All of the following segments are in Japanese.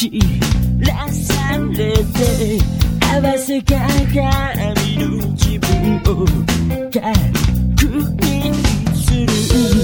散らされて合わせ鏡の自分を確認する。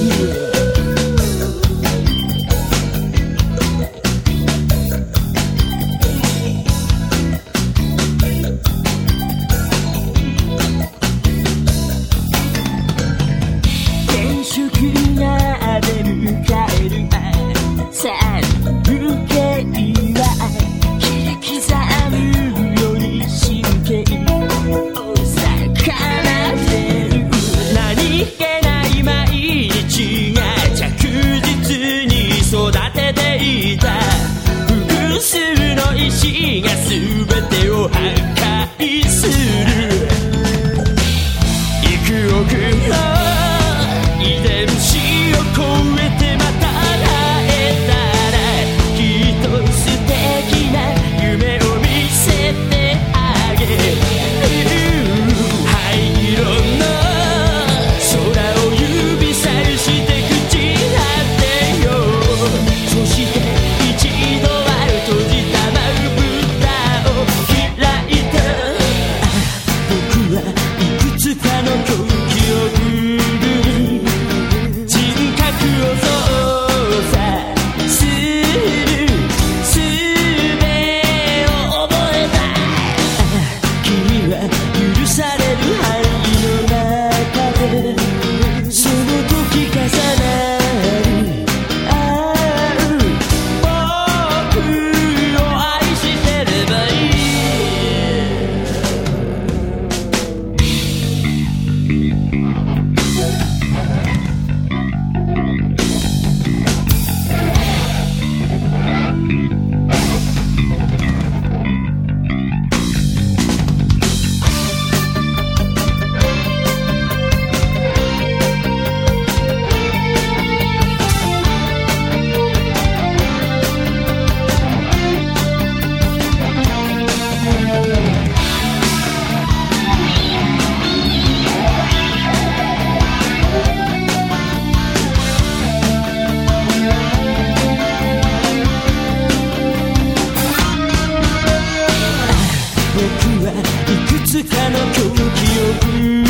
いくつかの狂気をくぐ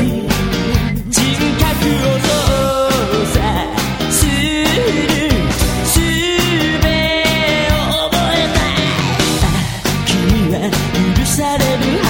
り人格を操作する術を覚えた君は許される